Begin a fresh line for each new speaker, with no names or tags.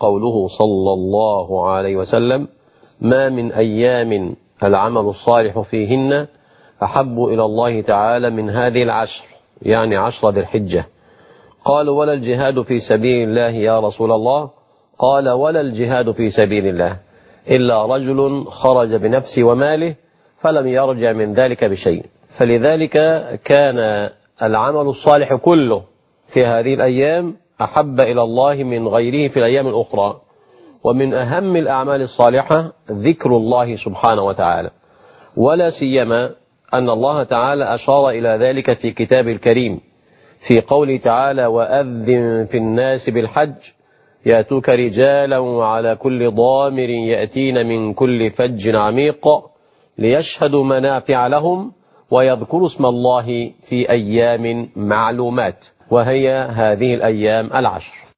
قوله صلى الله عليه وسلم ما من أيام العمل الصالح فيهن أحب إلى الله تعالى من هذه العشر يعني عشر ذي الحجة. قالوا ولا الجهاد في سبيل الله يا رسول الله. قال ولا الجهاد في سبيل الله إلا رجل خرج بنفسه وماله فلم يرجع من ذلك بشيء. فلذلك كان العمل الصالح كله في هذه الأيام أحب إلى الله من غيره في الأيام الأخرى ومن أهم الأعمال الصالحة ذكر الله سبحانه وتعالى. ولا سيما أن الله تعالى أشار إلى ذلك في كتاب الكريم في قوله تعالى وأذن في الناس بالحج يأتوك رجالا وعلى كل ضامر يأتين من كل فج عميق ليشهدوا منافع لهم ويذكروا اسم الله في أيام معلومات وهي هذه الأيام العشر.